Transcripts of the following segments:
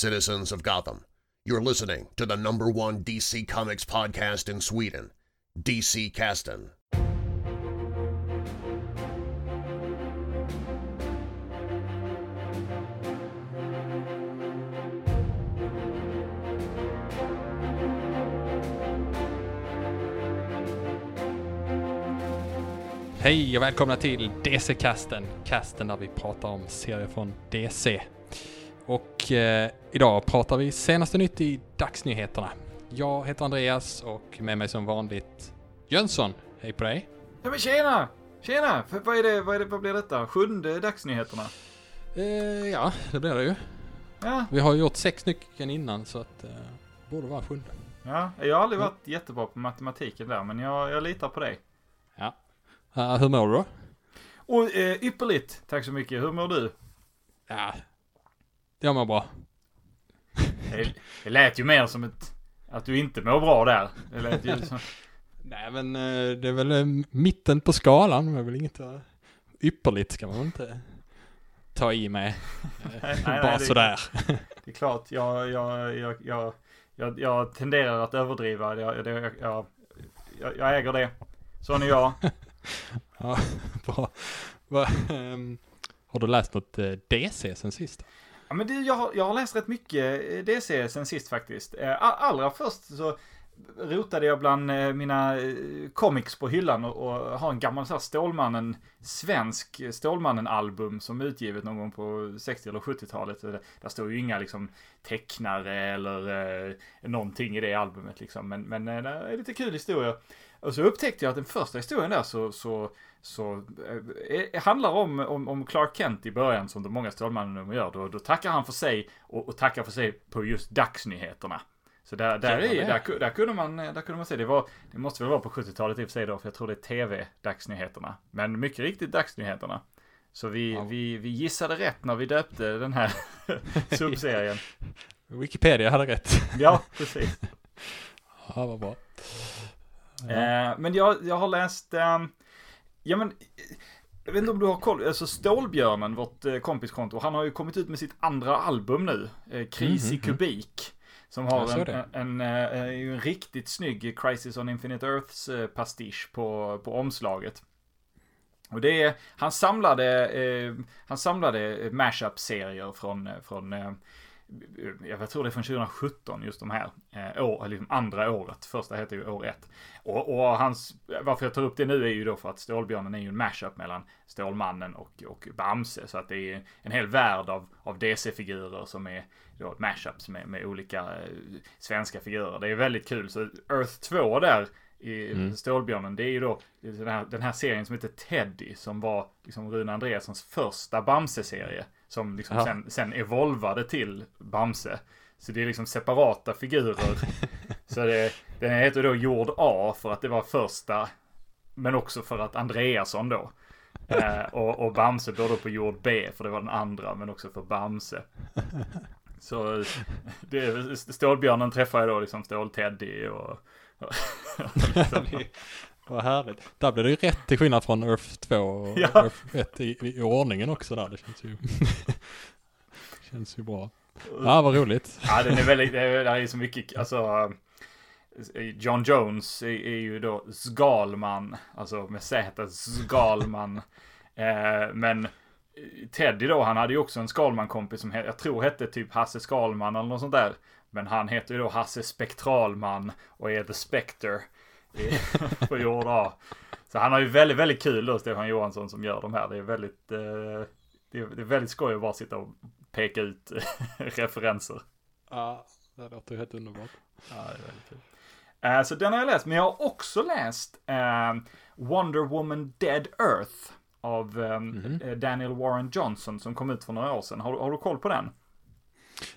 citizens of Gotham. You're listening to the number one DC Comics podcast in Sweden, DC Kasten. Hej och välkomna till DC-casten, casten där vi pratar om serier från DC. Och eh, idag pratar vi senaste nytt i dagsnyheterna. Jag heter Andreas och med mig som vanligt Jönsson. Hej på dig! Ja men tjena! Tjena! För, vad, är det, vad, är det, vad blir detta? Sjunde dagsnyheterna? Eh, ja, det blir det ju. Ja, Vi har gjort sex stycken innan så att eh, borde vara sjunde. ja. Jag har aldrig varit jättebra på matematiken där, men jag, jag litar på dig. Ja. Eh, hur mår du då? Och eh, ypperligt! Tack så mycket. Hur mår du? Ja, jag mår bra. Det, det lät ju mer som ett... Att du inte mår bra där. Det lät ju som... Nej men eh, det är väl eh, mitten på skalan, det är väl inget eh, ypperligt ska man väl inte ta i med. Nej, nej, Bara det- sådär. Det är klart, jag, jag, jag, jag, jag, jag tenderar att överdriva. Jag, det, jag, jag, jag, jag äger det. Sån är jag. Ja, bra. Va, ehm, har du läst något DC sen sist? Ja, men det, jag, har, jag har läst rätt mycket eh, DC sen sist faktiskt. Eh, allra först så rotade jag bland eh, mina comics på hyllan och, och har en gammal så här Stålmannen, svensk Stålmannen-album som är utgivet någon gång på 60 eller 70-talet. Där står ju inga liksom tecknare eller eh, någonting i det albumet liksom. Men, men det är lite kul historia. Och så upptäckte jag att den första historien där så, så så eh, eh, handlar om, om, om Clark Kent i början som de många Stålmannen-nummer gör. Då, då tackar han för sig och, och tackar för sig på just dagsnyheterna. Så där, där, det. där, där, kunde man, eh, där kunde man se, det var, det måste väl vara på 70-talet i och för sig då, för jag tror det är tv-dagsnyheterna. Men mycket riktigt dagsnyheterna. Så vi, Ja. vi, vi gissade rätt när vi döpte den här subserien. Wikipedia hade rätt. Ja, precis. Ja, vad bra. Ja. Eh, men jag, jag har läst, ehm, ja men, jag vet inte om du har koll, alltså Stålbjörnen, vårt eh, kompiskonto, han har ju kommit ut med sitt andra album nu, eh, Kris i Mhm, mhm. kubik. Som har en, en, en, eh, en riktigt snygg Crisis on Infinite Earths pastisch på, på omslaget. Och det är, han samlade, eh, han samlade mashup-serier från, från eh, jag tror det är från 2017, just de här. Eh, år, liksom andra året. Första heter ju år ett. Och, och hans, varför jag tar upp det nu är ju då för att Stålbjörnen är ju en mashup mellan Stålmannen och, och Bamse. Så att det är en hel värld av, av DC-figurer som är då mashups med, med olika eh, svenska figurer. Det är väldigt kul. Så Earth 2 där i Mm. Stålbjörnen, det är ju då den här, den här serien som heter Teddy, som var liksom Rune Andreassons första Bamse-serie. Som liksom Ja. sen, sen evolvade till Bamse. Så det är liksom separata figurer. så det, den heter då Jord A för att det var första, men också för att Andreasson då. Eh, och, och Bamse då, då på jord B för det var den andra, men också för Bamse. Så det, Stålbjörnen träffar jag då liksom Stål-Teddy och... och Vad härligt. Där blev det ju rätt till skillnad från Earth 2 och Ja. Earth 1 i, i ordningen också där. Det känns ju, känns ju bra. Ja, vad roligt. Ja, den är väldigt, det är, är så mycket, alltså. John Jones är, är ju då Skalman, alltså med Z, Skalman. Eh, men Teddy då, han hade ju också en Skalman-kompis som jag tror hette typ Hasse Skalman eller något sånt där. Men han heter ju då Hasse Spektralman och är The Spectre på jord A. Så han har ju väldigt, väldigt kul då, Stefan Johansson som gör de här. Det är väldigt, eh, det är, det är väldigt skoj att bara sitta och peka ut referenser. Ja, det låter ju helt underbart. Ja, det är väldigt kul. Eh, så den har jag läst, men jag har också läst eh, Wonder Woman Dead Earth av Mhm. eh, Daniel Warren Johnson som kom ut för några år sedan. Har, du- har du koll på den?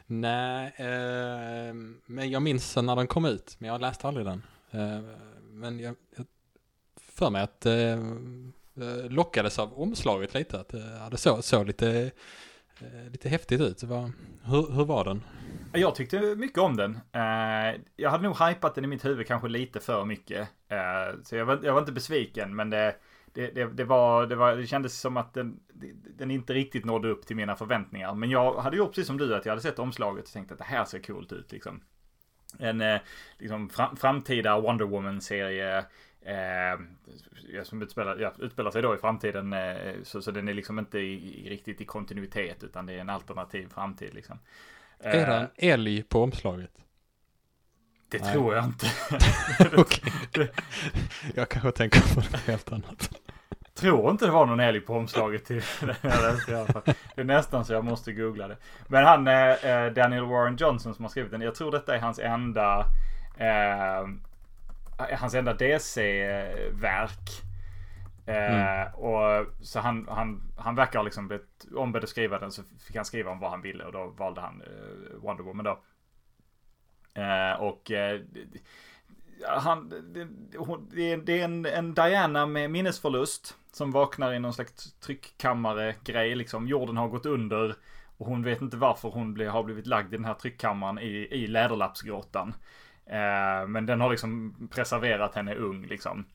Nej, eh, men jag minns när den kom ut, men jag läste aldrig den. Men jag, jag för mig att eh, eh, lockades av omslaget lite, att eh, det såg så, så lite, eh, lite häftigt ut. Det var, hur, hur var den? Jag tyckte mycket om den. Eh, jag hade nog hypat den i mitt huvud kanske lite för mycket. Eh, så jag var, jag var inte besviken, men det, det, det, det, var, det, var, det kändes som att den, den inte riktigt nådde upp till mina förväntningar. Men jag hade gjort precis som du, att jag hade sett omslaget och tänkt att det här ser coolt ut liksom. En eh, liksom, fram, framtida Wonder Woman-serie Eh, som utspelar, ja, utspelar sig då i framtiden. Eh, så, så den är liksom inte i, riktigt i kontinuitet utan det är en alternativ framtid liksom. Eh, är det en älg på omslaget? Det Nej. tror jag inte. Okej. jag kanske tänker på något helt annat. Tror inte det var någon älg på omslaget till den Det är nästan så jag måste googla det. Men han, eh, Daniel Warren Johnson som har skrivit den. Jag tror detta är hans enda eh, hans enda DC-verk. Eh, mm. och så han, han, han verkar ha liksom blivit ombedd att skriva den så fick han skriva om vad han ville och då valde han uh, Wonder Woman då. Och han, det, det, det, är en, en Diana med minnesförlust som vaknar i någon slags tryckkammare-grej liksom. Jorden har gått under och hon vet inte varför hon blir, har blivit lagd i den här tryckkammaren i, i Läderlappsgrottan. Eh, men den har liksom preserverat henne ung liksom.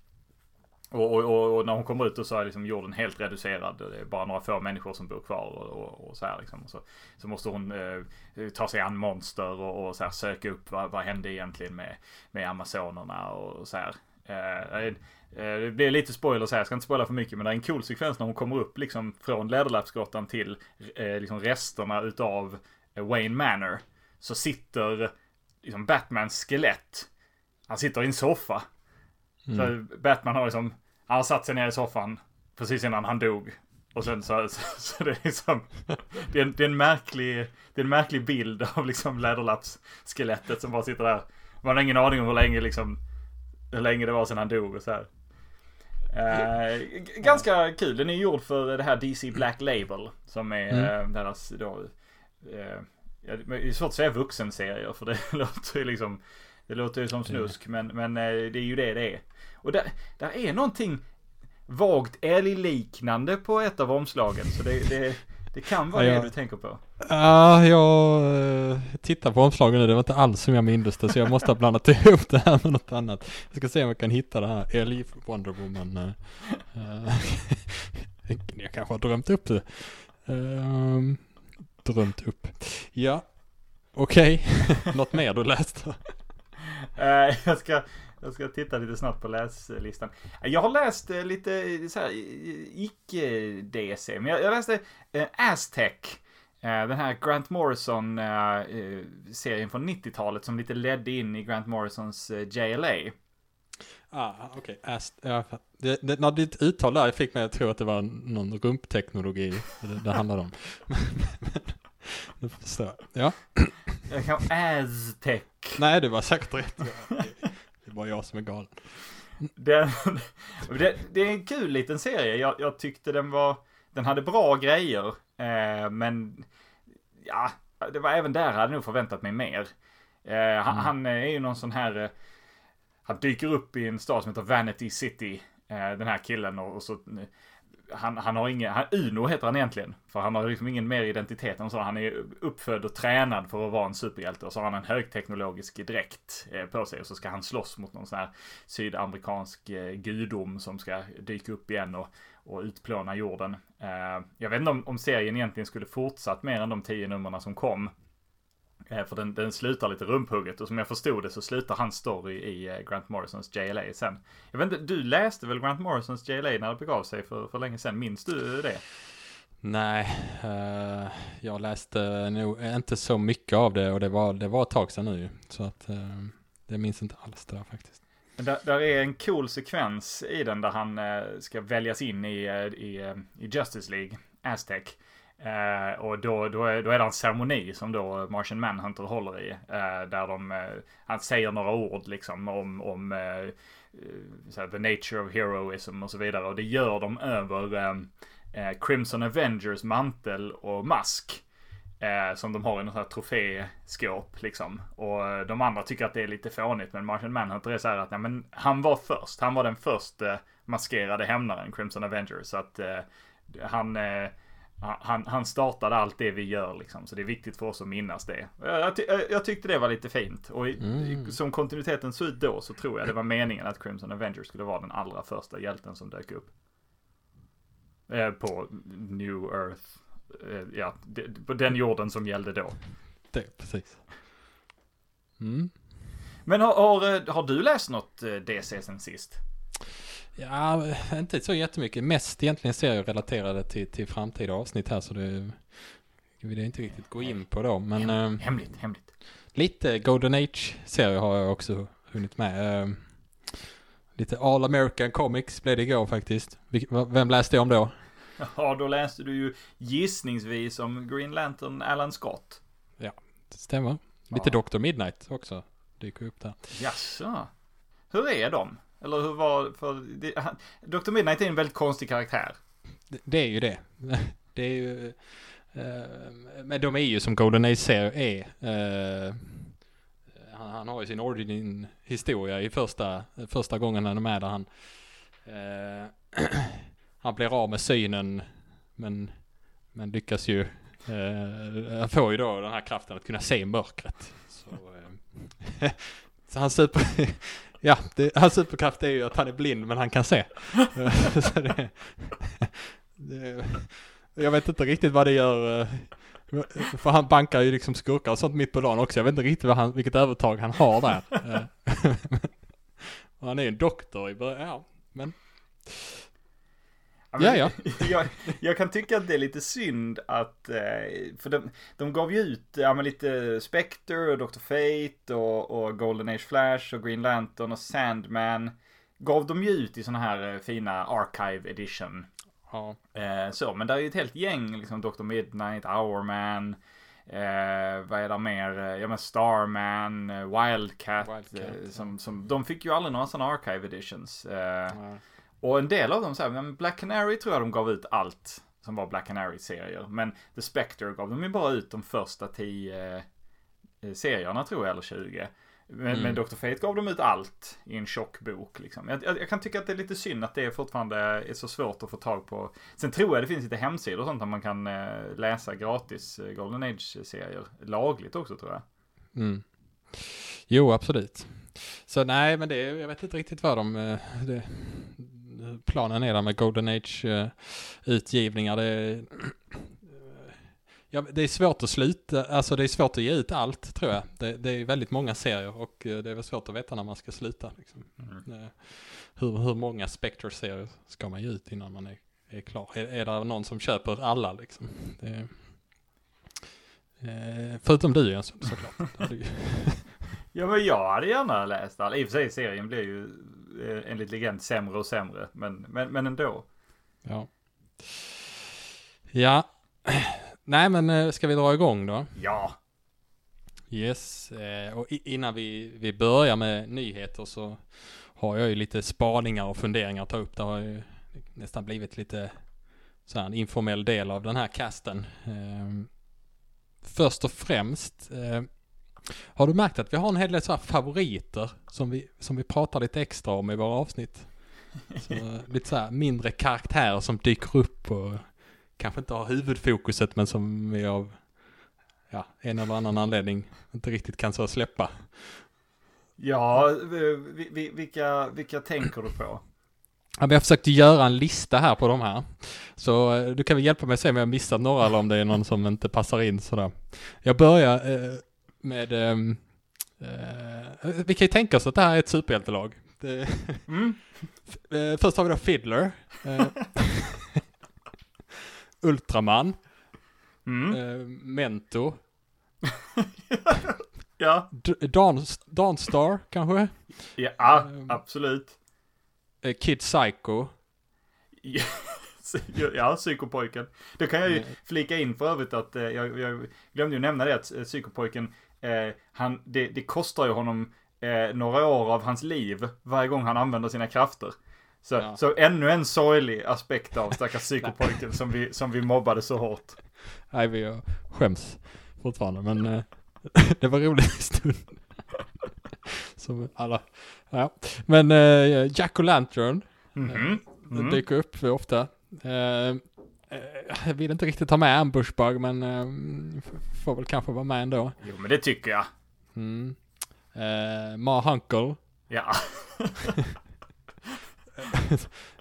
Och, och, och, när hon kommer ut så är liksom jorden helt reducerad. Det är bara några få människor som bor kvar och, och så här liksom. Så, så måste hon eh, ta sig an monster och, så här söka upp vad, vad hände egentligen med, med Amazonerna och så här. Eh, eh det blir lite spoiler så här, jag ska inte spoila för mycket, men det är en cool sekvens när hon kommer upp liksom från Läderlappsgrottan till eh, liksom resterna utav eh, Wayne Manor. Så sitter liksom Batmans skelett. Han sitter i en soffa. Mm. Så Batman har liksom, han satt sig ner i soffan precis innan han dog. Och sen så, så, så det är liksom, det är, en, det är en märklig, det är en märklig bild av liksom Läderlapps-skelettet som bara sitter där. Man har ingen aning om hur länge liksom, hur länge det var sedan han dog och så här. Eh, ganska kul. Den är gjord för det här DC Black Label. Som är mm. eh, deras då, eh, det är svårt att säga vuxenserier för det låter ju liksom Det låter ju som snusk men, men eh, det är ju det det är. Och där, där är någonting vagt älgliknande på ett av omslagen. Så det, det, det kan vara ja, det du tänker på. Ja, jag uh, tittar på omslagen nu. Det var inte alls som jag minns det. Så jag måste ha blandat ihop det här med något annat. Jag ska se om jag kan hitta det här. Älg Wonder Woman. Uh, jag kanske har drömt upp det. Uh, drömt upp. Ja, okej. Okay. Något mer du läste? Eh, jag, ska, jag ska titta lite snabbt på läslistan. Eh, jag har läst eh, lite så här icke-DC, men jag, jag läste uh, Aztec. Den här Grant Morrison-serien från 90-talet som lite ledde in i Grant Morrisons JLA. Ah, okej. Okay. Ja, det, det, när ditt uttal där fick mig att tro att det var någon rumpteknologi det, det handlade om. Du förstår. jag. Ja. Jag kan Aztec. Nej, du var säkert rätt. Det är bara jag som är galen. Den, det, det, är en kul liten serie. Jag, jag, tyckte den var, den hade bra grejer. Eh, men, ja, det var även där jag hade nog förväntat mig mer. Eh, han, mm. han, är ju någon sån här, eh, han dyker upp i en stad som heter Vanity City. Eh, den här killen och, och så han, han har ingen, han, Uno heter han egentligen. För han har liksom ingen mer identitet än så. Han är uppfödd och tränad för att vara en superhjälte. Och så har han en högteknologisk dräkt eh, på sig. Och så ska han slåss mot någon sån här sydamerikansk eh, gudom som ska dyka upp igen och, och utplåna jorden. Eh, jag vet inte om, om serien egentligen skulle fortsatt mer än de tio numren som kom. Eh, för den, den slutar lite rumphugget och som jag förstod det så slutar hans story i eh, Grant Morrisons JLA sen. Jag vet inte, du läste väl Grant Morrisons JLA när det begav sig för, för länge sedan? Minns du det? Nej, uh, jag läste nog inte så mycket av det och det var, det var ett tag sedan nu. Så att uh, det minns inte alls det där faktiskt. Där, där, är en cool sekvens i den där han uh, ska väljas in i, i, i Justice League, Aztec. Eh, och då, då, är, då är det en ceremoni som då Martian Manhunter håller i. Eh, där de, eh, han säger några ord liksom om, om eh, eh såhär, the nature of heroism och så vidare. Och det gör de över eh, eh Crimson Avengers mantel och mask. Eh, som de har i något sånt här troféskåp liksom. Och de andra tycker att det är lite fånigt. Men Martian Manhunter är så här att nej, men han var först. Han var den första maskerade hämnaren, Crimson Avengers. Så att han han, han startade allt det vi gör liksom. Så det är viktigt för oss att minnas det. Jag, ty jag tyckte det var lite fint. Och mm. som kontinuiteten såg ut då så tror jag det var meningen att Crimson Avengers skulle vara den allra första hjälten som dök upp. Eh, på New Earth. Eh, ja, det, på den jorden som gällde då. Det, precis. Mm. Men har, har, eh, har du läst något eh, DC sen sist? Ja, inte så jättemycket. Mest egentligen serier relaterade till, till framtida avsnitt här så det vill jag inte riktigt gå in på då. Men Hem, eh, hemligt, hemligt. lite Golden Age-serier har jag också hunnit med. Eh, lite All American Comics blev det igår faktiskt. Vem läste jag om då? Ja, då läste du ju gissningsvis om Green Lantern Alan Scott. Det stämmer. Lite Ja. Dr. Midnight också dyker upp där. Jaså? Hur är de? Eller hur var, för det, han, Dr. Midnight är en väldigt konstig karaktär. Det, det är ju det. Det är ju... Uh, men de är ju som Golden Age-serier är. Uh, han, han har ju sin origin historia i första, första gången han är med där han... Uh, han blir av med synen men, men lyckas ju... han får ju då den här kraften att kunna se mörkret. Så, eh, så han super... Ja, det, hans superkraft är ju att han är blind men han kan se. så det, det, jag vet inte riktigt vad det gör. Eh, för han bankar ju liksom skurkar och sånt mitt på dagen också. Jag vet inte riktigt vad han, vilket övertag han har där. Eh, och han är ju en doktor i början. Ja, men Ja, ja. jag, jag kan tycka att det är lite synd att, eh, för de, de gav ju ut, ja men lite Spectre och Dr. Fate och, och Golden Age Flash och Green Lantern och Sandman. Gav de ju ut i såna här eh, fina Archive Edition. ja. Eh, så, men där är ju ett helt gäng, liksom Dr. Midnight, Hourman, eh, vad är det mer? Ja men Starman, Wildcat, Wildcat, eh, som, som, de fick ju aldrig några sådana Archive Editions. Eh, ja. Och en del av dem så här, men Black Canary tror jag de gav ut allt som var Black Canary-serier. Men The Spectre gav de ju bara ut de första tio eh, serierna tror jag, eller 20. Men, Mm. men Dr. Fate gav de ut allt i en tjock bok liksom. Jag, jag, jag kan tycka att det är lite synd att det fortfarande är så svårt att få tag på. Sen tror jag det finns lite hemsidor och sånt där man kan eh, läsa gratis eh, Golden Age-serier. Lagligt också tror jag. Mm. Jo, absolut. Så nej, men det, jag vet inte riktigt vad de... eh, Det, planen är där med Golden Age eh, utgivningar. Det, ja, det är svårt att sluta, alltså det är svårt att ge ut allt tror jag. Det, det är väldigt många serier och eh, det är väl svårt att veta när man ska sluta. Liksom. Mm. Eh, Hur, hur många Spectre-serier ska man ge ut innan man är, är klar? Är, är det någon som köper alla liksom? Det, eh, förutom du Jens, såklart. Ja men jag hade gärna läst alla. I och för sig serien blir ju enligt legend sämre och sämre. Men, men, men ändå. Ja. Ja. Nej men eh, ska vi dra igång då? Ja. Yes. eh, Och innan vi, vi börjar med nyheter så har jag ju lite spaningar och funderingar att ta upp. Det har ju nästan blivit lite så här en informell del av den här casten. Ehm, Först och främst eh, har du märkt att vi har en hel del så favoriter som vi, som vi pratar lite extra om i våra avsnitt? Så, lite så här mindre karaktärer som dyker upp och kanske inte har huvudfokuset men som vi av ja, en eller annan anledning inte riktigt kan så släppa. Ja, vi- vi- vilka, vilka tänker du på? Ja, vi har försökt göra en lista här på de här. Så eh, du kan väl hjälpa mig att se om jag har missat några eller om det är någon som inte passar in sådär. Jag börjar eh, med... ehm, eh, vi kan ju tänka oss att det här är ett superhjältelag. Det, Mm? eh, först har vi då Fiddler. Eh, Ultraman. Mm? Mento. Ja, Dawn, Dawnstar kanske? ja Ehm. absolut. Kid Psycho. Ja, psykopojken. Då kan jag ju flika in för övrigt att jag, jag glömde ju nämna det att psykopojken, eh, han, det, det kostar ju honom eh, några år av hans liv varje gång han använder sina krafter. Så, Ja. så ännu en sorglig aspekt av stackars psykopojken som vi, som vi mobbade så hårt. Nej, vi eh, skäms fortfarande, men eh, det var roligt stund. Som alla, ja. Men eh, Jack O'Lantern Mhm. Mm. dyker upp ofta. Eh, eh, jag vill inte riktigt ha med Ambushbug, men eh, får väl kanske vara med ändå. Jo, men det tycker jag. Mm. Eh, Ma Hunkel. Ja.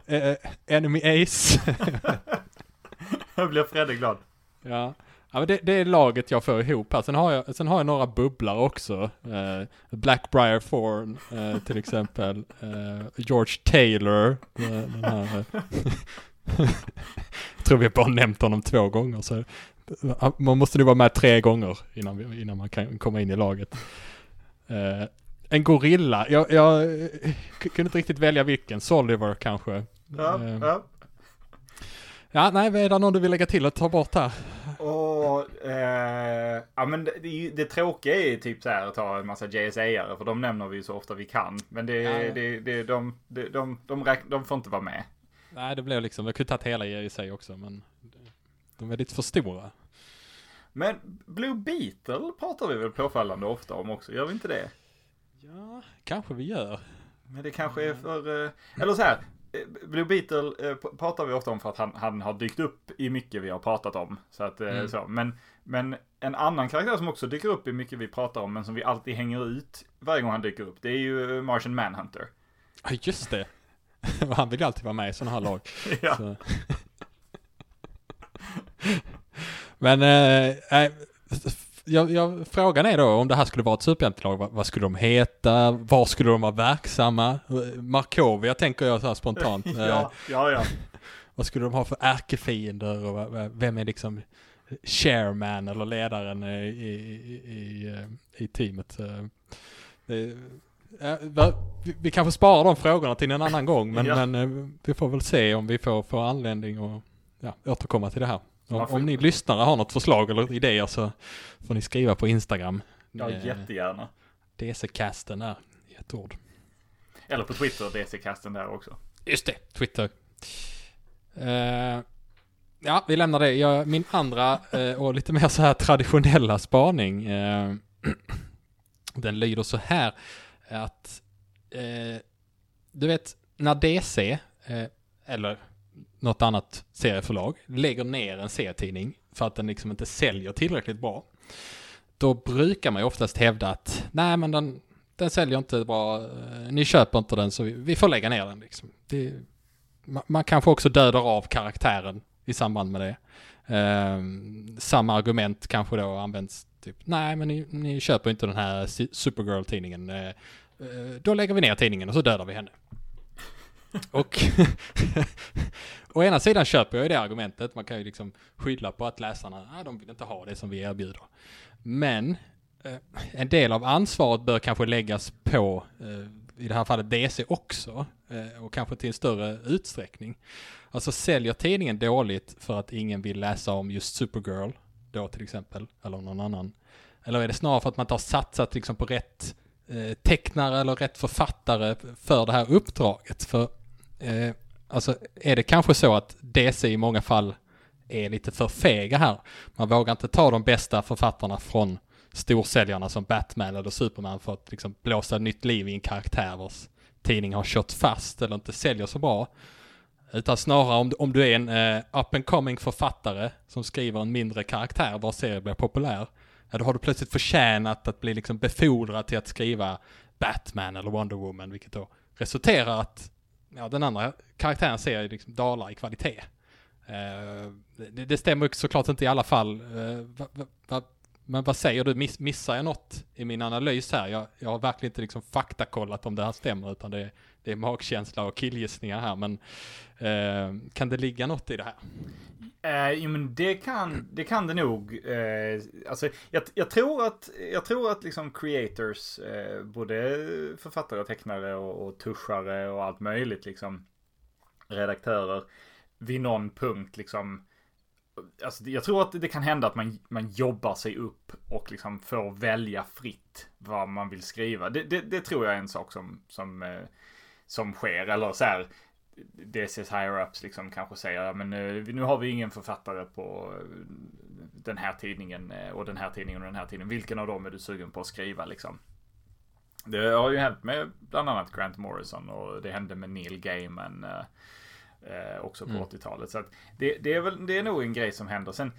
Eh, Enemy Ace. Jag blir Fredde glad. Ja. Ja, men det, det är laget jag får ihop här. Sen har jag, sen har jag några bubblar också. Eh, Blackbriar Thorn eh, till exempel. Eh, George Taylor. eh, Den här, eh, jag tror vi bara nämnt honom två gånger. Så man måste nu vara med tre gånger innan, vi, innan man kan komma in i laget. Eh, en gorilla. Jag, jag eh, kunde inte riktigt välja vilken. Soliver kanske. Ja, Eh, ja. ja, nej, är det någon du vill lägga till och ta bort här? Och, eh, ja men det, det, det tråkiga är ju typ så här att ta en massa JSA-are, för de nämner vi ju så ofta vi kan. Men det, Ja, ja. det, det, de, de, de, de, räk, de får inte vara med. Nej, det blev liksom, jag kunde tagit hela i sig också, men de är lite för stora. Men Blue Beetle pratar vi väl påfallande ofta om också, gör vi inte det? Ja, kanske vi gör. Men det kanske är för, eh, eller så här. eh, Blue Beetle eh, pratar vi ofta om för att han, han har dykt upp i mycket vi har pratat om. Så att, Mm. så. Men, men en annan karaktär som också dyker upp i mycket vi pratar om, men som vi alltid hänger ut varje gång han dyker upp, det är ju Martian Manhunter. Ja, just det. Han vill ju alltid vara med i sådana här lag. ja. Så. Men, eh, jag, jag, frågan är då om det här skulle vara ett superhjältelag, vad, vad skulle de heta? Var skulle de vara verksamma? Markovia tänker jag så här spontant. Eh, ja, ja, ja. Vad skulle de ha för ärkefiender och vem är liksom chairman eller ledaren i, i, i, i, eh, i teamet? Eh, Det, eh, vi, vi kanske sparar de frågorna till en annan gång men, Ja. men eh, vi får väl se om vi får, får anledning att ja, återkomma till det här. Om, om ni lyssnare har något förslag eller idéer så får ni skriva på Instagram. ja Eh, jättegärna. DC-casten är ett ord. Eller på Twitter, DC-kasten där också. Just det, Twitter. Eh, ja, vi lämnar det. Jag, min andra eh, och lite mer så här traditionella spaning. eh, den lyder så här att eh, du vet när DC eh, eller något annat serieförlag lägger ner en serietidning för att den liksom inte säljer tillräckligt bra. Då brukar man ju oftast hävda att nej men den, den säljer inte bra, eh, ni köper inte den så vi, vi får lägga ner den liksom. Det, man, man kanske också dödar av karaktären i samband med det. Eh, samma argument kanske då används typ, nej men ni, ni köper inte den här Supergirl-tidningen. Eh, eh, då lägger vi ner tidningen och så dödar vi henne. och å ena sidan köper jag ju det argumentet, man kan ju liksom skylla på att läsarna, ah, de vill inte ha det som vi erbjuder. Men eh, en del av ansvaret bör kanske läggas på, i det här fallet DC också, och kanske till en större utsträckning. Alltså säljer tidningen dåligt för att ingen vill läsa om just Supergirl, då till exempel, eller någon annan? Eller är det snarare för att man inte har satsat liksom på rätt eh, tecknare eller rätt författare för det här uppdraget? För eh, alltså är det kanske så att DC i många fall är lite för fega här. Man vågar inte ta de bästa författarna från storsäljarna som Batman eller Superman för att liksom blåsa nytt liv i en karaktär vars tidning har kört fast eller inte säljer så bra. Utan snarare om, om du är en uh, up and coming författare som skriver en mindre karaktär vars serie blir populär. Ja, då har du plötsligt förtjänat att bli liksom befordrad till att skriva Batman eller Wonder Woman, vilket då resulterar att ja, den andra karaktären ser liksom dalar i kvalitet. Uh, det, det stämmer såklart inte i alla fall. Uh, va, va, va, men vad säger du? Miss, missar jag något i min analys här? Jag, jag har verkligen inte liksom faktakollat om det här stämmer, utan det, är det är magkänsla och killgissningar här. Men eh, kan det ligga något i det här? Eh, jo men det kan, det kan det nog. Eh, alltså, jag, jag tror att, jag tror att liksom creators, eh, både författare, tecknare och, och tuschare och allt möjligt liksom, redaktörer, vid någon punkt liksom, alltså jag tror att det kan hända att man, man jobbar sig upp och liksom får välja fritt vad man vill skriva. Det, det, det tror jag är en sak som, som, eh, som sker, eller så här, DCs higher-ups liksom kanske säger ja, men nu, nu har vi ingen författare på eh, den här tidningen eh, och den här tidningen och den här tidningen. Vilken av dem är du sugen på att skriva liksom? Det har ju hänt med bland annat Grant Morrison och det hände med Neil Gaiman eh, eh, också på Mm. 80-talet. Så det, det är väl, det är nog en grej som händer. Sen,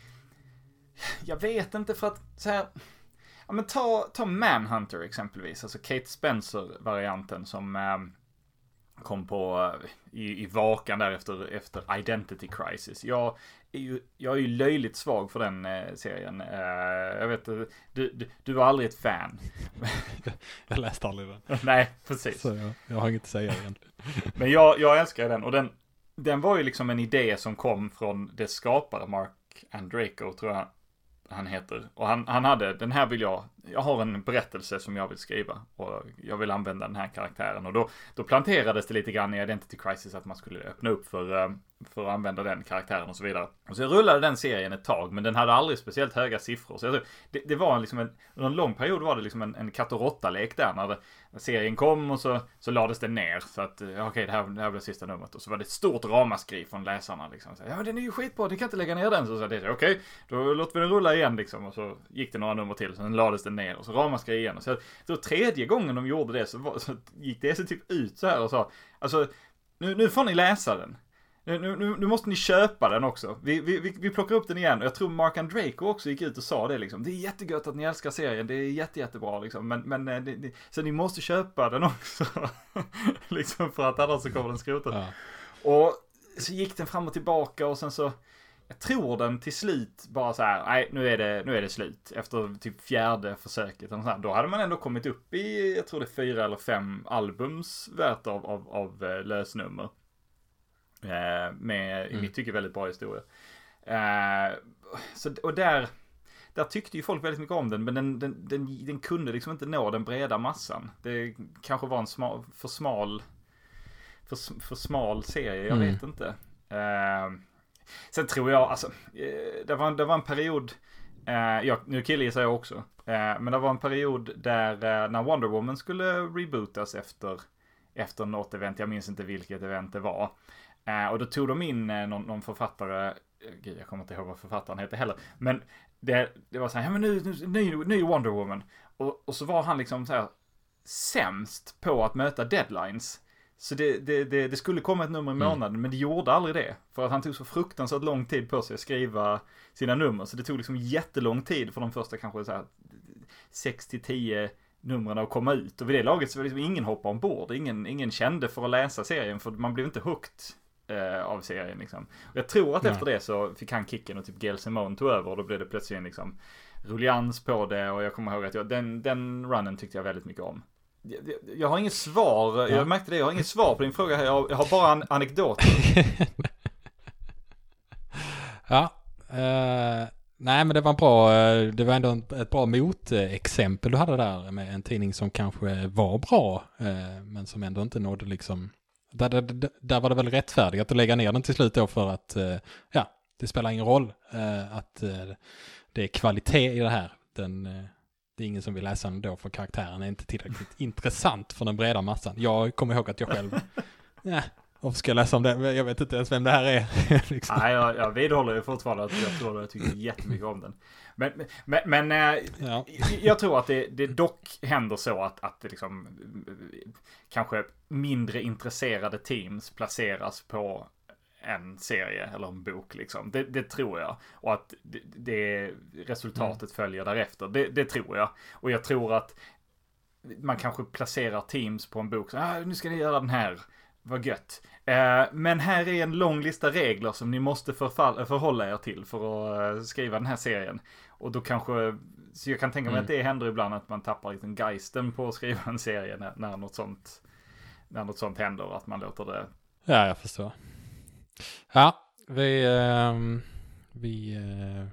jag vet inte för att så här, ja men ta, ta Manhunter exempelvis, alltså Kate Spencer-varianten som eh, kom på i, i vakan där efter, efter Identity Crisis. Jag är ju, jag är ju löjligt svag för den eh, serien. Eh, jag vet du, du, du var aldrig ett fan. jag läste aldrig den. Nej, precis. Så jag, jag har inget att säga egentligen. Men jag, jag älskar den och den, den var ju liksom en idé som kom från dess skapare Mark Andraco tror jag han heter. Och han, han hade, den här vill jag, jag har en berättelse som jag vill skriva. Och jag vill använda den här karaktären. Och då, då planterades det lite grann i Identity Crisis att man skulle öppna upp för, eh, för att använda den karaktären och så vidare. Och så rullade den serien ett tag, men den hade aldrig speciellt höga siffror. Så jag tror, det, det var liksom en, under en lång period var det liksom en, en katt och råtta-lek där. När, det, serien kom och så, så lades den ner. Så att, eh, okej, okay, det, här, det här blev sista numret. Och så var det ett stort ramaskri från läsarna liksom. Så, ja, den är ju skitbra, du kan inte lägga ner den. Så sa det, okej, okay, då låter vi den rulla igen liksom. Och så gick det några nummer till, sen lades den ner och så ramaskri igen. Och så då tredje gången de gjorde det så, var, så gick det så typ ut så här och sa, alltså, nu, nu får ni läsa den. Nu, nu, nu, måste ni köpa den också. Vi, vi, vi plockar upp den igen. Jag tror Mark Andraco också gick ut och sa det liksom. Det är jättegött att ni älskar serien. Det är jätte, jättebra liksom. Men, men eh, det, det, så ni måste köpa den också. liksom för att annars så kommer den skrotas. Ja. Och så gick den fram och tillbaka och sen så. Jag tror den till slut bara så här, nej nu är det, nu är det slut. Efter typ fjärde försöket. Och så här, då hade man ändå kommit upp i, jag tror det är fyra eller fem albums värt av, av, av eh, lösnummer. Eh, med, mm. i mitt tycke, väldigt bra historia. Eh, så, och där, där tyckte ju folk väldigt mycket om den, men den, den, den, den kunde liksom inte nå den breda massan. Det kanske var en smal, för smal, för, för smal serie, jag mm. vet inte. Eh, sen tror jag, alltså, det var, det var en period, eh, jag, nu killgissar jag också, eh, men det var en period där när Wonder Woman skulle rebootas efter, efter något event, jag minns inte vilket event det var. Eh, och då tog de in eh, någon, någon författare, eh, gud jag kommer inte ihåg vad författaren heter heller, men det, det var så här, ja men nu, nu ny, ny Wonder Woman. Och, och så var han liksom så här sämst på att möta deadlines. Så det, det, det, det skulle komma ett nummer i mm. månaden, mm. men det gjorde aldrig det. För att han tog så fruktansvärt lång tid på sig att skriva sina nummer. Så det tog liksom jättelång tid för de första kanske så här 6 till 10 numren att komma ut. Och vid det laget så var det liksom ingen hoppade ombord. Ingen, ingen kände för att läsa serien, för man blev inte hooked eh, av serien liksom. Och jag tror att Nej. efter det så fick han kicken och typ Gail Simone tog över och då blev det plötsligt liksom rullians på det och jag kommer ihåg att jag, den, den runnen tyckte jag väldigt mycket om. Jag, jag har inget svar, ja. jag märkte det, jag har inget svar på din fråga här, jag, jag har bara en anekdot. ja, uh, nej men det var en bra, eh, det var ändå ett bra motexempel du hade där med en tidning som kanske var bra, uh, men som ändå inte nådde liksom där, där, där, var det väl rättfärdigt att lägga ner den till slut då för att, eh, ja, det spelar ingen roll eh, att eh, det är kvalitet i det här. Den, det är ingen som vill läsa den då för karaktären är inte tillräckligt intressant för den breda massan. Jag kommer ihåg att jag själv, ja, varför ska jag läsa om det? Jag vet inte ens vem det här är. liksom. Nej, jag, jag vidhåller ju fortfarande att jag tror att jag tycker jättemycket om den. Men, men, men äh, ja. jag tror att det, det dock händer så att, att liksom kanske mindre intresserade teams placeras på en serie eller en bok liksom. Det, det tror jag. Och att det, det resultatet mm. följer därefter. Det, det, tror jag. Och jag tror att man kanske placerar teams på en bok. Så, ah, nu ska ni göra den här. Vad gött. Eh, men här är en lång lista regler som ni måste förhålla er till för att eh, skriva den här serien. Och då kanske, så jag kan tänka mig mm. att det händer ibland att man tappar liksom geisten på att skriva en serie när, när något sånt när något sånt händer, att man låter det. Ja, jag förstår. Ja, vi, eh, vi, eh,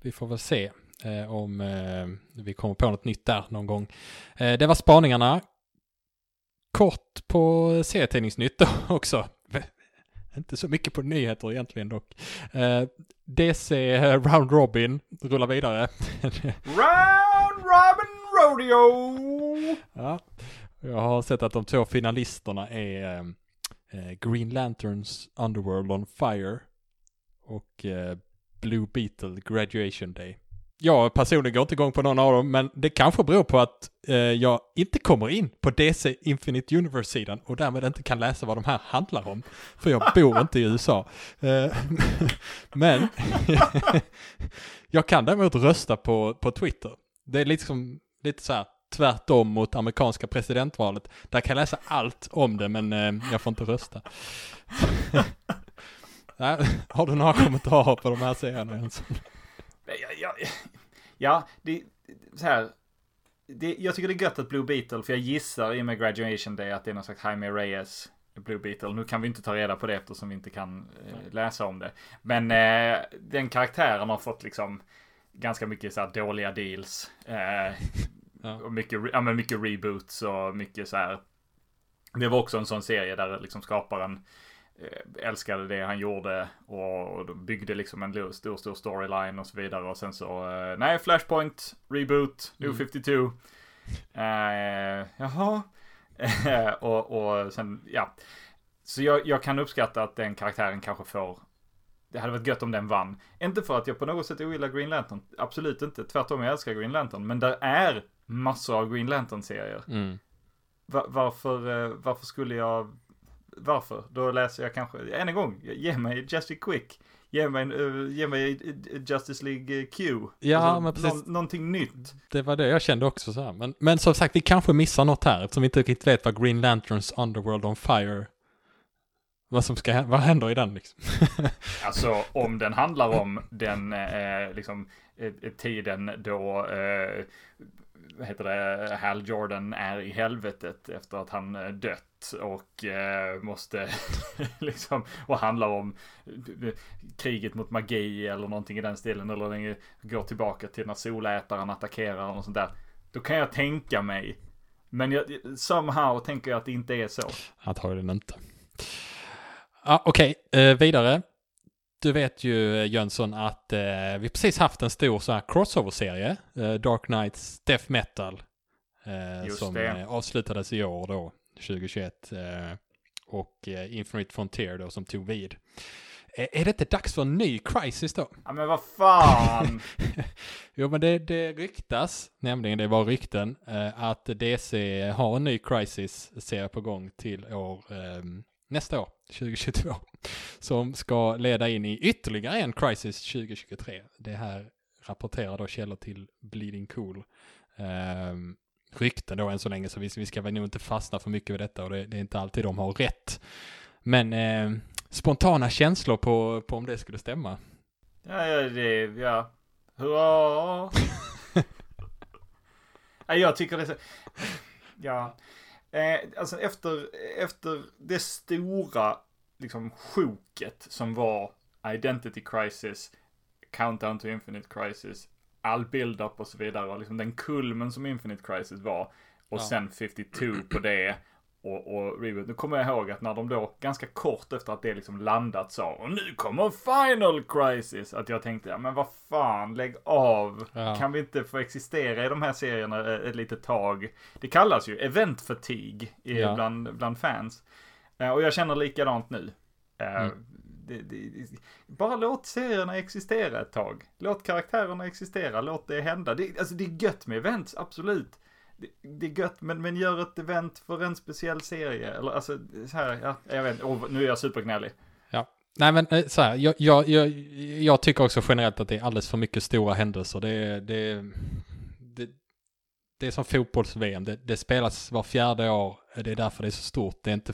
vi får väl se eh, om eh, vi kommer på något nytt där någon gång. Eh, det var spaningarna. Kort på serietidningsnytt också. Inte så mycket på nyheter egentligen dock. Eh, DC Round Robin rullar vidare. Round Robin Rodeo! Ja, jag har sett att de två finalisterna är eh, Green Lanterns Underworld on Fire och eh, Blue Beetle Graduation Day. Jag personligen går inte igång på någon av dem, men det kanske beror på att eh, jag inte kommer in på DC Infinite Universe-sidan och därmed inte kan läsa vad de här handlar om. För jag bor inte i USA. Eh, men jag kan däremot rösta på, på Twitter. Det är liksom lite så här tvärtom mot amerikanska presidentvalet. Där kan jag läsa allt om det, men eh, jag får inte rösta. Nej, har du några kommentarer på de här serierna Jönsson? Ja, ja, ja, det så här. Det, jag tycker det är gött att Blue Beetle, för jag gissar i och med Graduation Day att det är någon slags Jaime Reyes Blue Beetle. Nu kan vi inte ta reda på det eftersom vi inte kan eh, läsa om det. Men eh, den karaktären har fått liksom ganska mycket så här dåliga deals. Eh, ja. Och mycket, ja, men mycket reboots och mycket så här. Det var också en sån serie där liksom skaparen älskade det han gjorde och byggde liksom en stor, stor storyline och så vidare. Och sen så, eh, nej, Flashpoint, Reboot, New mm. 52. Eh, jaha. och, och sen, ja. Så jag, jag kan uppskatta att den karaktären kanske får det hade varit gött om den vann. Inte för att jag på något sätt ogillar Green Lantern. Absolut inte. Tvärtom, jag älskar Green Lantern. Men det är massor av Green Lantern-serier. Mm. Va varför, eh, varför skulle jag varför? Då läser jag kanske, än en gång, ge mig Justice Quick. Ge mig, uh, ge mig Justice League Q. Ja, alltså, men precis. Nå någonting nytt. Det var det jag kände också så här. Men, men som sagt, vi kanske missar något här eftersom vi inte riktigt vet vad Green Lanterns Underworld on Fire vad som ska vad händer i den liksom? alltså om den handlar om den eh, liksom eh, tiden då eh, vad heter det, Hal Jordan är i helvetet efter att han eh, dött och eh, måste liksom, och handlar om kriget mot magi eller någonting i den stilen eller den eh, går tillbaka till när solätaren attackerar och sånt där. Då kan jag tänka mig, men jag, somehow tänker jag att det inte är så. Antagligen inte. Ah, Okej, okay. eh, vidare du vet ju Jönsson att eh, vi precis haft en stor så här crossover-serie, eh, Dark Knights Death Metal, eh, som eh, avslutades i år då, 2021, eh, och eh, Infinite Frontier då som tog vid. Är det inte dags för en ny Crisis då? Ja men vad fan! jo men det, det ryktas, nämligen det var rykten, att DC har en ny Crisis-serie på gång till år ehm, nästa år, 2022, som ska leda in i ytterligare en Crisis 2023. Det här rapporterar då källor till Bleeding Cool. Um, rykten då än så länge, så vi, vi ska väl nog inte fastna för mycket vid detta och det, det är inte alltid de har rätt. Men eh, spontana känslor på, på om det skulle stämma. Ja, ja, det, ja. Hurra! ja, jag tycker det är så... Ja. Eh, alltså efter, efter det stora liksom sjoket som var Identity Crisis, Countdown to Infinite Crisis, all build-up och så vidare. Liksom den kulmen som Infinite Crisis var. Och ja. sen 52 på det och, och reboot. Nu kommer jag ihåg att när de då ganska kort efter att det liksom landat sa och nu kommer Final Crisis. Att jag tänkte, ja men vad fan, lägg av. Ja. Kan vi inte få existera i de här serierna ett litet tag? Det kallas ju event fatigue ja. bland, bland fans. Eh, och jag känner likadant nu. Eh, mm. Det, det, bara låt serierna existera ett tag. Låt karaktärerna existera, låt det hända. Det, alltså det är gött med events, absolut det, det är gött, men, men gör ett event för en speciell serie. Eller alltså, så här, ja, jag vet oh, nu är jag supergnällig. Ja, nej men eh, så här, jag, jag, jag, jag, tycker också generellt att det är alldeles för mycket stora händelser. Det, det, det, det är som fotbolls-VM, det, det spelas var fjärde år, det är därför det är så stort. Det, är inte,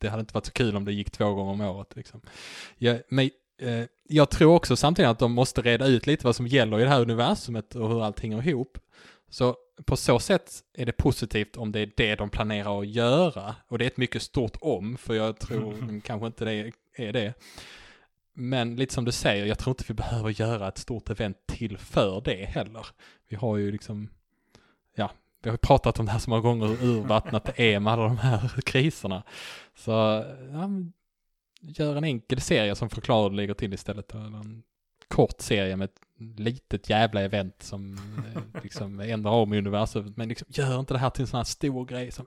det hade inte varit så kul om det gick två gånger om året. Liksom. Jag, men, eh, jag tror också samtidigt att de måste reda ut lite vad som gäller i det här universumet och hur allting hänger ihop. Så på så sätt är det positivt om det är det de planerar att göra. Och det är ett mycket stort om, för jag tror kanske inte det är det. Men lite som du säger, jag tror inte vi behöver göra ett stort event till för det heller. Vi har ju liksom, ja, vi har pratat om det här så många gånger, hur urvattnat det är med alla de här kriserna. Så, ja, gör en enkel serie som förklarar hur det ligger till istället. Eller en kort serie med litet jävla event som eh, liksom ändrar om i universum, Men liksom, gör inte det här till en sån här stor grej som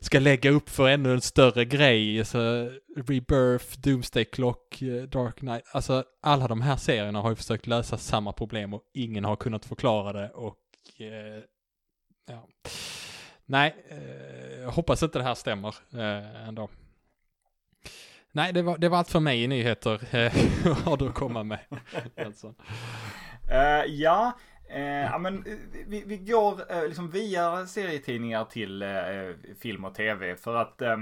ska lägga upp för ännu en större grej. Så Rebirth, Doomsday Clock, eh, Dark Knight. Alltså alla de här serierna har ju försökt lösa samma problem och ingen har kunnat förklara det och eh, ja. Nej, eh, jag hoppas inte det här stämmer eh, ändå. Nej, det var, det var allt för mig i nyheter. Vad har du att komma med? alltså. Uh, ja, Eh, ja, men eh, vi, vi går eh, liksom via serietidningar till eh, film och tv för att eh,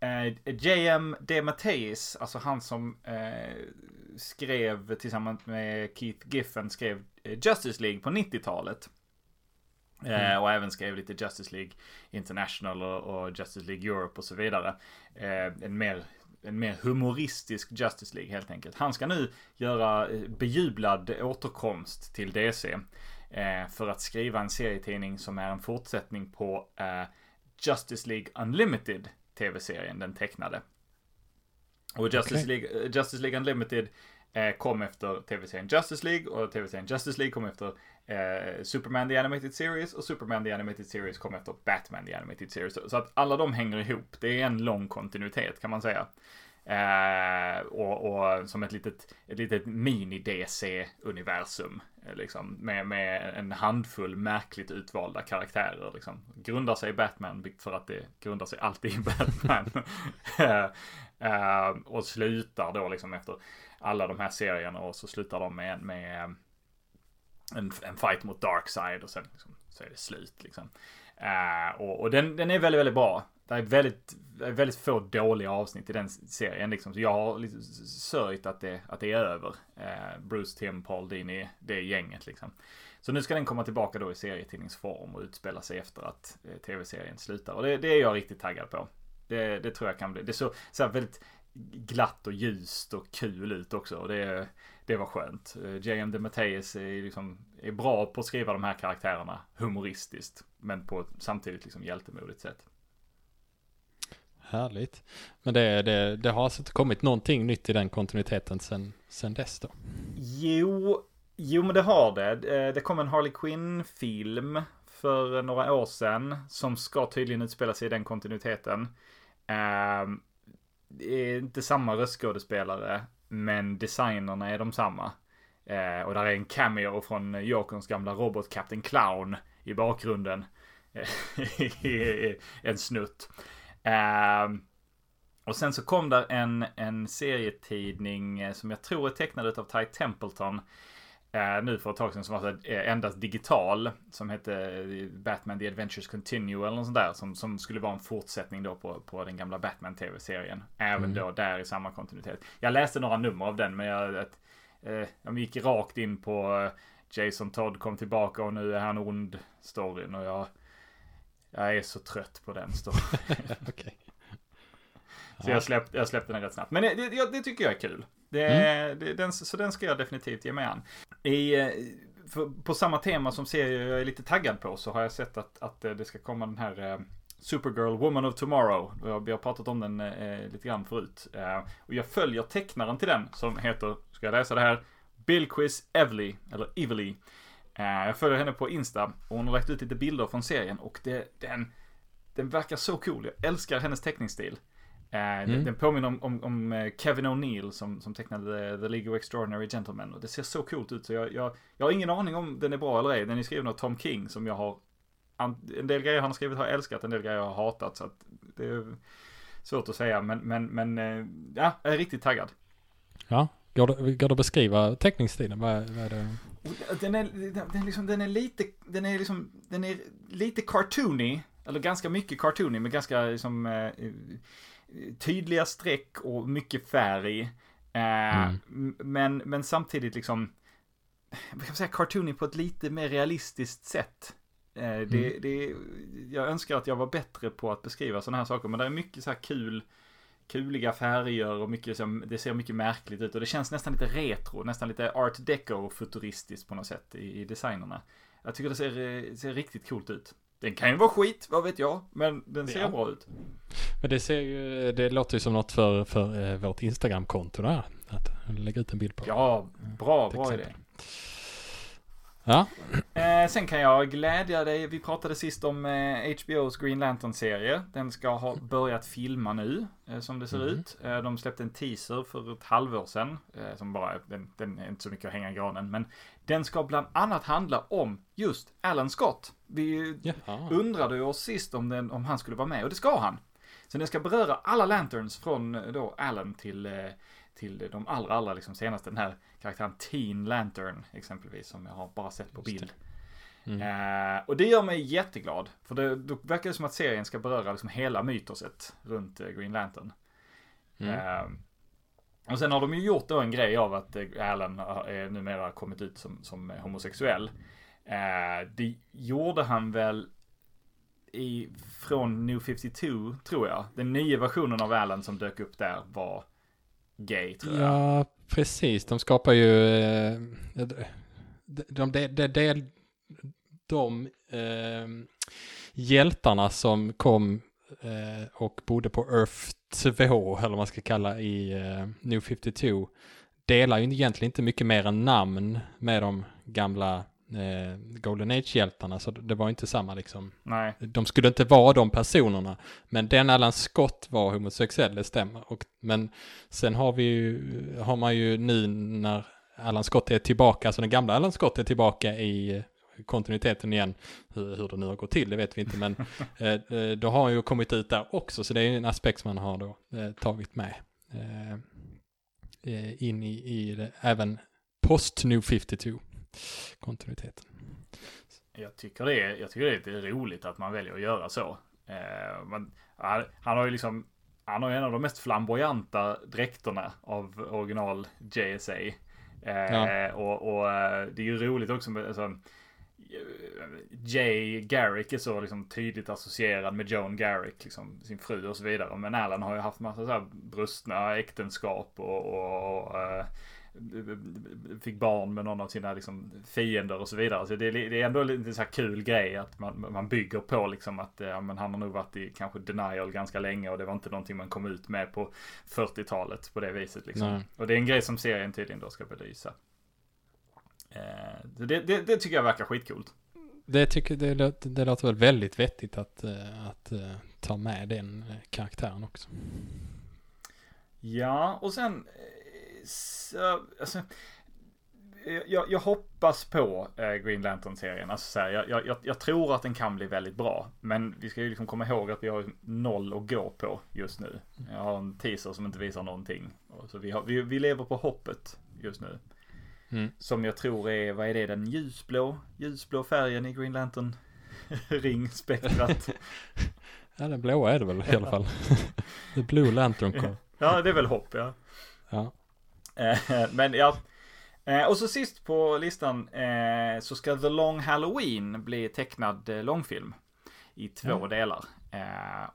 eh J.M. DeMatteis, alltså han som eh, skrev tillsammans med Keith Giffen, skrev eh, Justice League på 90-talet. Mm. och även skrev lite Justice League International och, och Justice League Europe och så vidare. en mer en mer humoristisk Justice League helt enkelt. Han ska nu göra eh, bejublad återkomst till DC. Eh, för att skriva en serietidning som är en fortsättning på eh, Justice League Unlimited tv-serien, den tecknade. Och Justice, okay. League, Justice League Unlimited Eh, kom efter tv-serien Justice League och tv-serien Justice League kom efter eh, Superman The Animated Series och Superman The Animated Series kom efter Batman The Animated Series. Så att alla de hänger ihop. Det är en lång kontinuitet kan man säga. Eh, och, och, som ett litet, ett litet mini-DC-universum. Eh, liksom, med, med en handfull märkligt utvalda karaktärer. Liksom. Grundar sig i Batman för att det grundar sig alltid i Batman. Eh, eh, och slutar då liksom efter alla de här serierna och så slutar de med, med eh, en, en fight mot Darkseid och sen liksom, så är det slut liksom. Uh, och, och den, den är väldigt, väldigt bra. Det är väldigt, väldigt få dåliga avsnitt i den serien liksom. Så jag har liksom sörjt att det, att det är över. Uh, Bruce, Tim, Paul Dini, det gänget liksom. Så nu ska den komma tillbaka då i serietidningsform och utspela sig efter att eh, tv-serien slutar. Och det, det, är jag riktigt taggad på. Det, det tror jag kan bli. Det är så väldigt glatt och ljust och kul ut också. Och det, det var skönt. Eh, J.M. DeMatteis är, liksom, är bra på att skriva de här karaktärerna humoristiskt. Men på ett samtidigt liksom hjältemodigt sätt. Härligt. Men det, det, det har alltså inte kommit någonting nytt i den kontinuiteten sen, sen dess då? Jo, jo men det har det. Eh, det kom en Harley Quinn-film för några år sedan som ska tydligen utspela sig i den kontinuiteten. Det är inte samma röstskådespelare, men designerna är de samma. Eh, och där är en cameo från Jokerns gamla robot Captain Clown i bakgrunden. Eh, en snutt. Eh, och sen så kom där en, en serietidning eh, som jag tror är tecknad av Ty Templeton eh, nu för ett tag sedan som var eh, endast digital. Som hette eh, Batman The Adventures Continue eller något sånt där. Som, som skulle vara en fortsättning då på, på den gamla Batman tv-serien. Även mm. då där i samma kontinuitet. Jag läste några nummer av den men jag, att, eh, jag gick rakt in på Jason Todd kom tillbaka och nu är han ond storyn och jag jag är så trött på den storyn. okay. Så jag släppte, jag släppte den rätt snabbt. Men det, det, det tycker jag är kul. Det, mm. det, den, så den ska jag definitivt ge mig an. I, eh, för, på samma tema som serier jag är lite taggad på så har jag sett att, att det ska komma den här eh, Supergirl Woman of Tomorrow. Vi har pratat om den eh, lite grann förut. Eh, och jag följer tecknaren till den som heter, ska jag läsa det här, Billquiz Evely, eller Evely. Eh, jag följer henne på Insta och hon har lagt ut lite bilder från serien och det, den, den verkar så cool. Jag älskar hennes teckningsstil. Eh, mm. Den påminner om, om, om eh, Kevin O'Neill som, som tecknade The League of Extraordinary Gentlemen. Och det ser så coolt ut så jag, jag, jag har ingen aning om den är bra eller ej. Den är skriven av Tom King som jag har en del grejer han har skrivit har jag älskat, en del grejer har jag hatat. Så att det är svårt att säga, men, men, men eh, ja, jag är riktigt taggad. Ja, går det, går det att beskriva teckningsstilen? Vad, vad är det? Den är, den, liksom, den är lite, den är liksom, den är lite cartoony. Eller ganska mycket cartoony, men ganska liksom, eh, tydliga streck och mycket färg. Eh, mm. men, men samtidigt liksom, vad kan säga, cartoony på ett lite mer realistiskt sätt. Eh, det, mm. det, jag önskar att jag var bättre på att beskriva sådana här saker, men det är mycket så här kul, kuliga färger och mycket som, det ser mycket märkligt ut och det känns nästan lite retro, nästan lite art deco futuristiskt på något sätt i, i designerna. Jag tycker det ser, ser riktigt coolt ut. Den kan ju vara skit, vad vet jag, men den ser ja. bra ut. Men det ser ju, det låter ju som något för, för eh, vårt Instagram-konto där. Att lägga ut en bild på. Ja, bra, bra idé. Ja. Eh, sen kan jag glädja dig, vi pratade sist om eh, HBOs Green Lantern-serie. Den ska ha börjat filma nu, eh, som det ser mm. ut. Eh, de släppte en teaser för ett halvår sedan, eh, som bara, den, den, är inte så mycket att hänga i granen, men den ska bland annat handla om just Alan Scott. Vi Jaha. undrade ju oss sist om, den, om han skulle vara med, och det ska han. Så den ska beröra alla Lanterns från eh, då Alan till till de allra, allra liksom senaste. Den här karaktären Teen Lantern exempelvis som jag har bara sett på bild. Mm. Eh, och det gör mig jätteglad. För det då verkar det som att serien ska beröra liksom hela mytoset runt eh, Green Lantern. Mm. Eh, och sen har de ju gjort då en grej av att eh, Alan har- är numera kommit ut som, som homosexuell. Eh, det gjorde han väl i, från New 52, tror jag. Den nya versionen av Alan som dök upp där var gay, tror jag. Ja, precis. De skapar ju... eh, De, de, de, de, de, de eh, hjältarna som kom eh, och bodde på Earth 2, eller vad man ska kalla i eh, New 52, delar ju egentligen inte mycket mer än namn med de gamla eh, Golden Age-hjältarna, så det var inte samma liksom Nej. de skulle inte vara de personerna. Men den Alan Scott var homosexuell, det stämmer. Och, men sen har vi ju, har man ju nu när Alan Scott är tillbaka, alltså den gamla Alan Scott är tillbaka i eh, kontinuiteten igen. Hur, hur det nu har gått till, det vet vi inte. Men eh, eh, då har han ju kommit ut där också, så det är en aspekt som man har då eh, tagit med. Eh, eh, in i, i det, även post New 52 kontinuiteten. Jag tycker det är, jag tycker det är lite roligt att man väljer att göra så. Eh, man, han, han har ju liksom, han har ju en av de mest flamboyanta dräkterna av original JSA. Eh, Ja. Och, och eh, det är ju roligt också med, alltså, Jay Garrick är så liksom tydligt associerad med Joan Garrick, liksom sin fru och så vidare. Men Alan har ju haft massa så här brustna äktenskap och, och, och eh, fick barn med någon av sina liksom, fiender och så vidare. Så det, är, det är ändå lite så här kul grej att man, man bygger på liksom att ja, men han har nog varit i kanske denial ganska länge och det var inte någonting man kom ut med på 40-talet på det viset. Liksom. Och det är en grej som serien tydligen då ska belysa. Eh, det, det, det tycker jag verkar skitcoolt. Det, tycker, det, låter, det låter väl väldigt vettigt att, eh, att eh, ta med den eh, karaktären också. Ja, och sen... Så, alltså, jag, jag hoppas på eh, Green Lantern-serien. Alltså, så här, jag, jag, jag, tror att den kan bli väldigt bra. Men vi ska ju liksom komma ihåg att vi har noll att gå på just nu. Jag har en teaser som inte visar någonting. Så vi, har, vi, vi lever på hoppet just nu. Mm. Som jag tror är, vad är det, den ljusblå, ljusblå färgen i Green Lantern ringspektrat. Ja, den blåa är det väl i alla fall. The Blue Lantern ja, det är väl hopp, ja. Ja. Eh, Men ja. Eh, Och så sist på listan eh, så ska The Long Halloween bli tecknad långfilm. I två Ja. delar.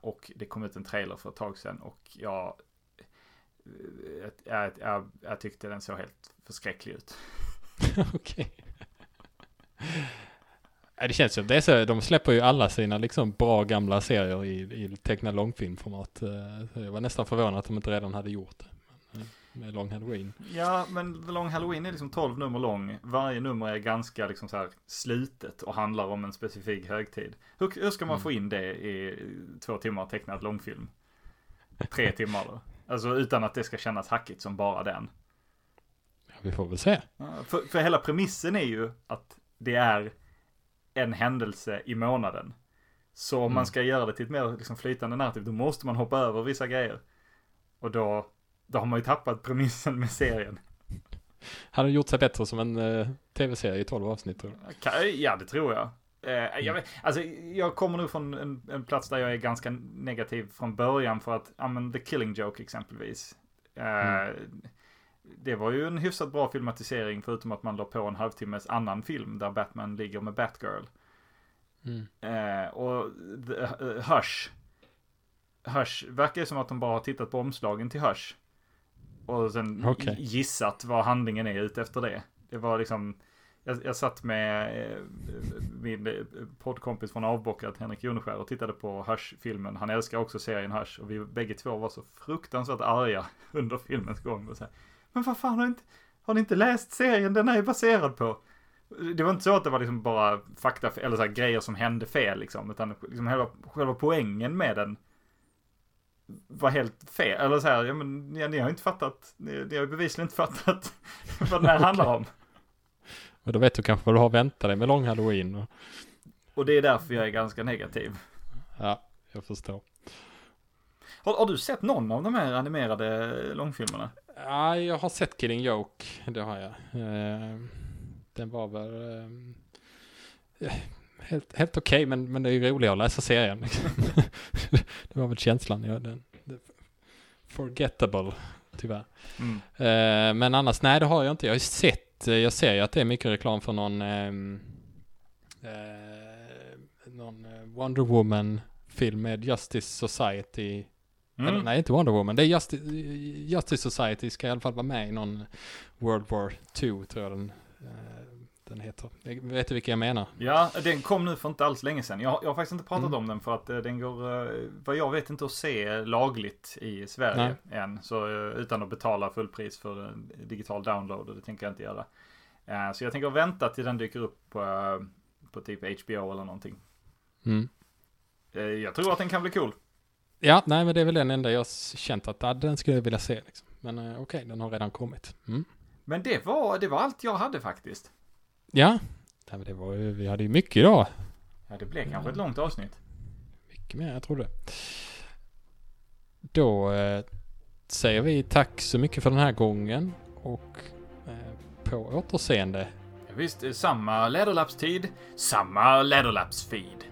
Och det kom ut en trailer för ett tag sedan och jag... Jag, jag, jag tyckte den såg helt förskräcklig ut. Okej. Ja, det känns som det är så, de släpper ju alla sina liksom bra gamla serier i, i tecknad långfilmformat. Jag var nästan förvånad att de inte redan hade gjort det. Med Long Halloween. Ja, men The Long Halloween är liksom 12 nummer lång. Varje nummer är ganska liksom så här slutet och handlar om en specifik högtid. Hur, hur ska man Mm. få in det i två timmar tecknad långfilm? Tre timmar då? Alltså utan att det ska kännas hackigt som bara den. Ja, vi får väl se. Ja, För, för hela premissen är ju att det är en händelse i månaden. Så om Mm. man ska göra det till ett mer liksom flytande narrativ, då måste man hoppa över vissa grejer. Och då, då har man ju tappat premissen med serien. Hade gjort sig bättre som en eh, tv-serie i 12 avsnitt tror jag. Ja, det tror jag. Eh, jag, vet, alltså, jag kommer nu från en, en plats där jag är ganska negativ från början för att, ja men The Killing Joke exempelvis. Eh, Det var ju en hyfsat bra filmatisering förutom att man la på en halvtimmes annan film där Batman ligger med Batgirl. Mm. Eh, och the, eh, Hush. Hush verkar ju som att de bara har tittat på omslagen till Hush. Och sen Okej. gissat vad handlingen är ute efter det. Det var liksom, jag, jag satt med eh, min eh, poddkompis från Avbockat, Henrik Joneskär, och tittade på Hush-filmen. Han älskar också serien Hush. Och vi bägge två var så fruktansvärt arga under filmens gång. Och så här, Men vad fan, har inte, har ni inte läst serien den är baserad på? Det var inte så att det var liksom bara fakta, eller så här grejer som hände fel liksom. Utan liksom själva, själva poängen med den var helt fel. Eller så här, ja men ni, ni har ju inte fattat, ni, ni har ju bevisligen inte fattat vad den här handlar om. Och då vet du kanske vad du har väntat dig med Long Halloween. Och, Och det är därför jag är ganska negativ. ja, jag förstår. Har, har du sett någon av de här animerade långfilmerna? Ja, jag har sett Killing Joke, det har jag. Eh, den var väl eh, helt, helt okej, okay, men, men det är ju roligare att läsa serien. Liksom. det var väl känslan. Ja, den, forgettable, tyvärr. Mm. Eh, men annars, nej det har jag inte. Jag har ju sett, jag ser ju att det är mycket reklam för någon, eh, någon Wonder Woman-film med Justice Society Mm. Eller, nej, inte Wonder Woman. Det är Justice, Justice Society ska i alla fall vara med i någon World War 2, tror jag den, eh, den heter. Vet du vilka jag menar? Ja, den kom nu för inte alls länge sedan. Jag, jag har faktiskt inte pratat mm. om den för att eh, den går, eh, vad jag vet, inte att se lagligt i Sverige nej. än. Så utan att betala fullpris för digital download, och det tänker jag inte göra. Så jag tänker vänta till den dyker upp på, på typ HBO eller någonting. Mm. Jag tror att den kan bli cool. Ja, nej men det är väl den enda jag känt att ah, den skulle jag vilja se. Liksom. Men eh, okej, okay, den har redan kommit. Mm. Men det var, det var allt jag hade faktiskt. Ja, nej, men det var, vi hade ju mycket idag. Ja, det blev kanske ett långt avsnitt. Mycket mer, jag trodde. Då eh, säger vi tack så mycket för den här gången och eh, på återseende. Visst, samma Läderlappstid, samma Läderlappsfeed.